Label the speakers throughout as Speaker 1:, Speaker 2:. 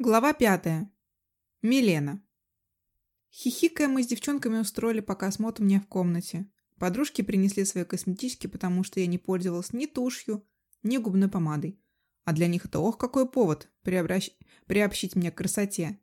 Speaker 1: Глава пятая. Милена. Хихикая, мы с девчонками устроили показ мод у меня в комнате. Подружки принесли свои косметички, потому что я не пользовалась ни тушью, ни губной помадой. А для них это ох, какой повод приобращ... приобщить меня к красоте.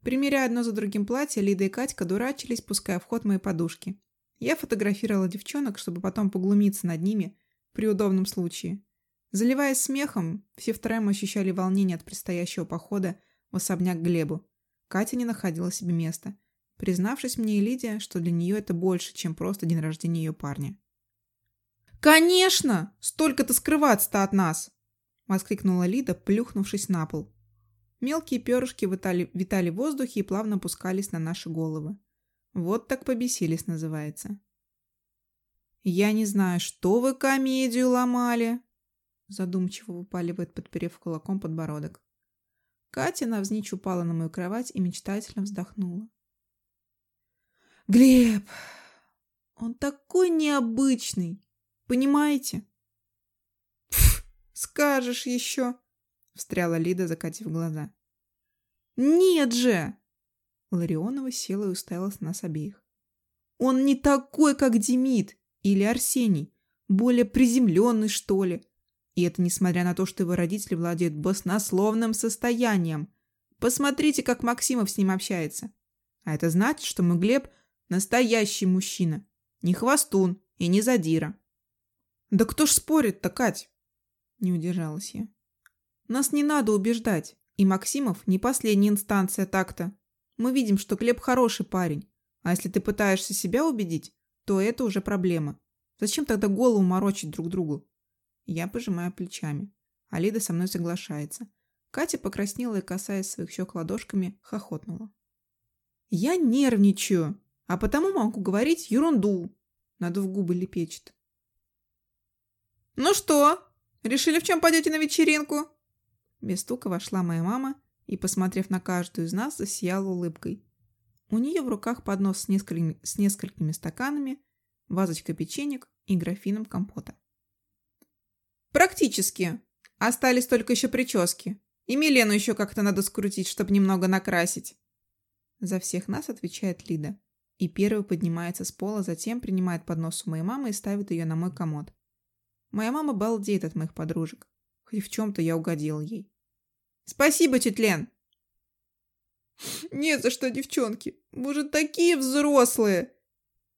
Speaker 1: Примеряя одно за другим платье, Лида и Катька дурачились, пуская в ход мои подушки. Я фотографировала девчонок, чтобы потом поглумиться над ними при удобном случае. Заливаясь смехом, все втроем ощущали волнение от предстоящего похода в особняк Глебу. Катя не находила себе места, признавшись мне и Лидия, что для нее это больше, чем просто день рождения ее парня. «Конечно! Столько-то скрываться-то от нас!» — воскликнула Лида, плюхнувшись на пол. Мелкие перышки витали, витали в воздухе и плавно опускались на наши головы. Вот так побесились, называется. «Я не знаю, что вы комедию ломали!» Задумчиво выпаливает, подперев кулаком подбородок. Катя навзничь упала на мою кровать и мечтательно вздохнула. «Глеб! Он такой необычный! Понимаете?» «Пф, скажешь еще!» — встряла Лида, закатив глаза. «Нет же!» Ларионова села и уставилась на нас обеих. «Он не такой, как Демид или Арсений. Более приземленный, что ли. И это несмотря на то, что его родители владеют баснословным состоянием. Посмотрите, как Максимов с ним общается. А это значит, что мой Глеб – настоящий мужчина. Не хвостун и не задира. «Да кто ж спорит-то, Кать?» Не удержалась я. «Нас не надо убеждать. И Максимов не последняя инстанция так-то. Мы видим, что Глеб хороший парень. А если ты пытаешься себя убедить, то это уже проблема. Зачем тогда голову морочить друг другу? Я пожимаю плечами. Алида со мной соглашается. Катя покраснела и, касаясь своих щек ладошками, хохотнула. «Я нервничаю, а потому могу говорить ерунду», — надув губы лепечет. «Ну что, решили, в чем пойдете на вечеринку?» Без стука вошла моя мама и, посмотрев на каждую из нас, засияла улыбкой. У нее в руках поднос с несколькими, с несколькими стаканами, вазочкой печенек и графином компота. Практически. Остались только еще прически. И Милену еще как-то надо скрутить, чтобы немного накрасить. За всех нас отвечает Лида. И первый поднимается с пола, затем принимает поднос у моей мамы и ставит ее на мой комод. Моя мама балдеет от моих подружек. Хоть в чем-то я угодил ей. Спасибо, тетя Лен. Не за что, девчонки. Вы же такие взрослые.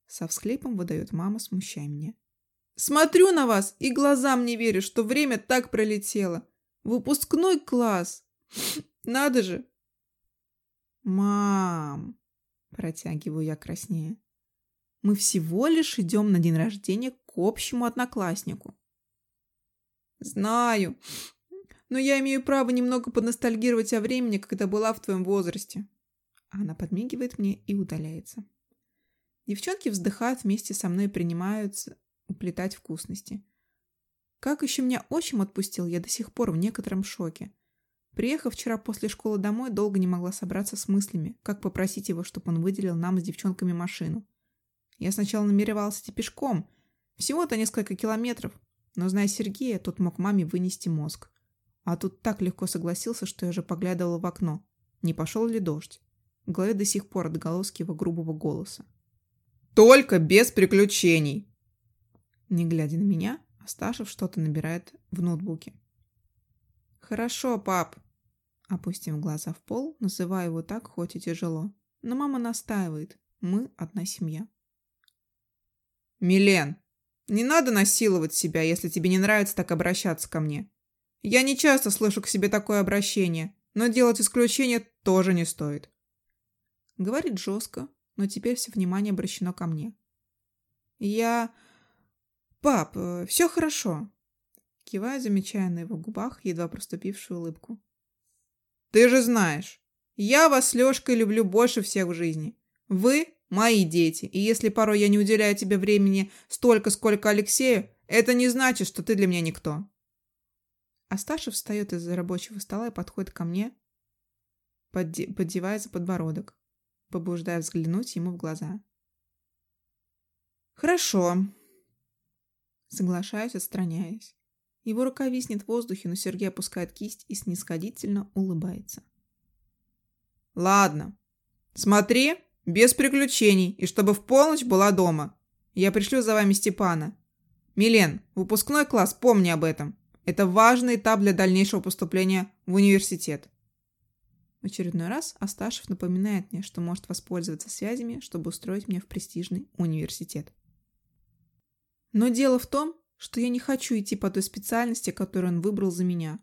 Speaker 1: Со всхлипом выдает мама, смущая меня. Смотрю на вас и глазам не верю, что время так пролетело. Выпускной класс. Надо же. Мам, протягиваю я краснее. Мы всего лишь идем на день рождения к общему однокласснику. Знаю, но я имею право немного поностальгировать о времени, когда была в твоем возрасте. Она подмигивает мне и удаляется. Девчонки вздыхают вместе со мной и принимаются уплетать вкусности. Как еще меня отчим отпустил, я до сих пор в некотором шоке. Приехав вчера после школы домой, долго не могла собраться с мыслями, как попросить его, чтобы он выделил нам с девчонками машину. Я сначала намеревалась идти пешком, всего-то несколько километров, но, зная Сергея, тот мог маме вынести мозг. А тут так легко согласился, что я уже поглядывала в окно, не пошел ли дождь. В голове до сих пор отголоски его грубого голоса. «Только без приключений!» Не глядя на меня, Асташев что-то набирает в ноутбуке. «Хорошо, пап!» Опустив глаза в пол, называю его так, хоть и тяжело. Но мама настаивает. Мы одна семья. «Милен, не надо насиловать себя, если тебе не нравится так обращаться ко мне. Я не часто слышу к себе такое обращение, но делать исключение тоже не стоит». Говорит жестко, но теперь все внимание обращено ко мне. «Я... «Пап, э, все хорошо», — киваю, замечая на его губах едва проступившую улыбку. «Ты же знаешь, я вас с Лешкой люблю больше всех в жизни. Вы — мои дети, и если порой я не уделяю тебе времени столько, сколько Алексею, это не значит, что ты для меня никто». Асташев встает из-за рабочего стола и подходит ко мне, подде поддевая за подбородок, побуждая взглянуть ему в глаза. «Хорошо», Соглашаюсь, отстраняясь. Его рука виснет в воздухе, но Сергей опускает кисть и снисходительно улыбается. Ладно. Смотри, без приключений, и чтобы в полночь была дома. Я пришлю за вами Степана. Милен, выпускной класс, помни об этом. Это важный этап для дальнейшего поступления в университет. В очередной раз Асташев напоминает мне, что может воспользоваться связями, чтобы устроить меня в престижный университет. Но дело в том, что я не хочу идти по той специальности, которую он выбрал за меня.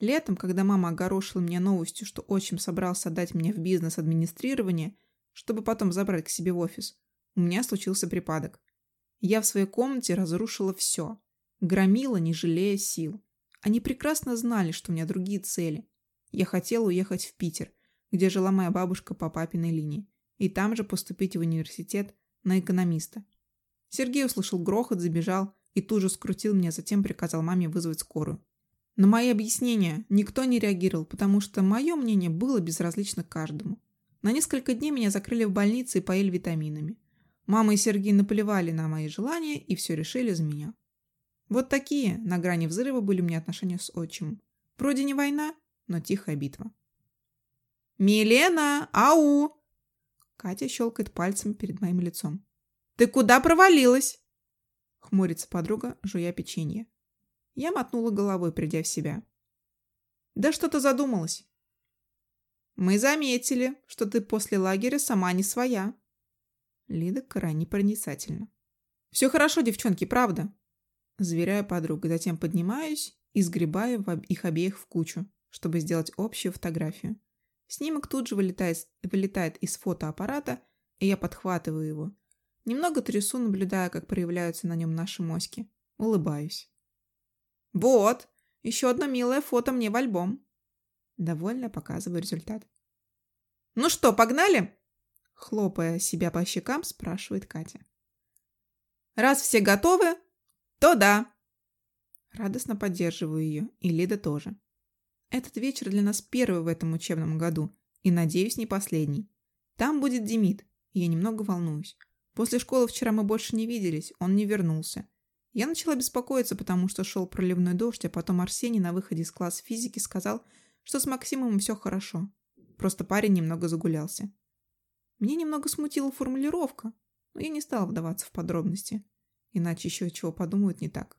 Speaker 1: Летом, когда мама огорошила меня новостью, что отчим собрался отдать меня в бизнес-администрирование, чтобы потом забрать к себе в офис, у меня случился припадок. Я в своей комнате разрушила все. Громила, не жалея сил. Они прекрасно знали, что у меня другие цели. Я хотела уехать в Питер, где жила моя бабушка по папиной линии, и там же поступить в университет на экономиста. Сергей услышал грохот, забежал и тут же скрутил меня, затем приказал маме вызвать скорую. На мои объяснения никто не реагировал, потому что мое мнение было безразлично каждому. На несколько дней меня закрыли в больнице и поили витаминами. Мама и Сергей наплевали на мои желания и все решили за меня. Вот такие на грани взрыва были у меня отношения с отчимом. Вроде не война, но тихая битва. «Милена! Ау!» Катя щелкает пальцем перед моим лицом. «Ты куда провалилась?» Хмурится подруга, жуя печенье. Я мотнула головой, придя в себя. «Да что-то задумалась». «Мы заметили, что ты после лагеря сама не своя», Лида крайне проницательна. «Все хорошо, девчонки, правда?» Заверяю подругу, затем поднимаюсь и сгребаю их обеих в кучу, чтобы сделать общую фотографию. Снимок тут же вылетает, вылетает из фотоаппарата, и я подхватываю его. Немного трясу, наблюдая, как проявляются на нем наши моськи. Улыбаюсь. «Вот! Еще одно милое фото мне в альбом!» Довольно показываю результат. «Ну что, погнали?» Хлопая себя по щекам, спрашивает Катя. «Раз все готовы, то да!» Радостно поддерживаю ее, и Лида тоже. Этот вечер для нас первый в этом учебном году, и, надеюсь, не последний. Там будет Демид, и я немного волнуюсь. После школы вчера мы больше не виделись, он не вернулся. Я начала беспокоиться, потому что шел проливной дождь, а потом Арсений на выходе из класса физики сказал, что с Максимом все хорошо. Просто парень немного загулялся. Меня немного смутила формулировка, но я не стала вдаваться в подробности, иначе еще чего подумают не так.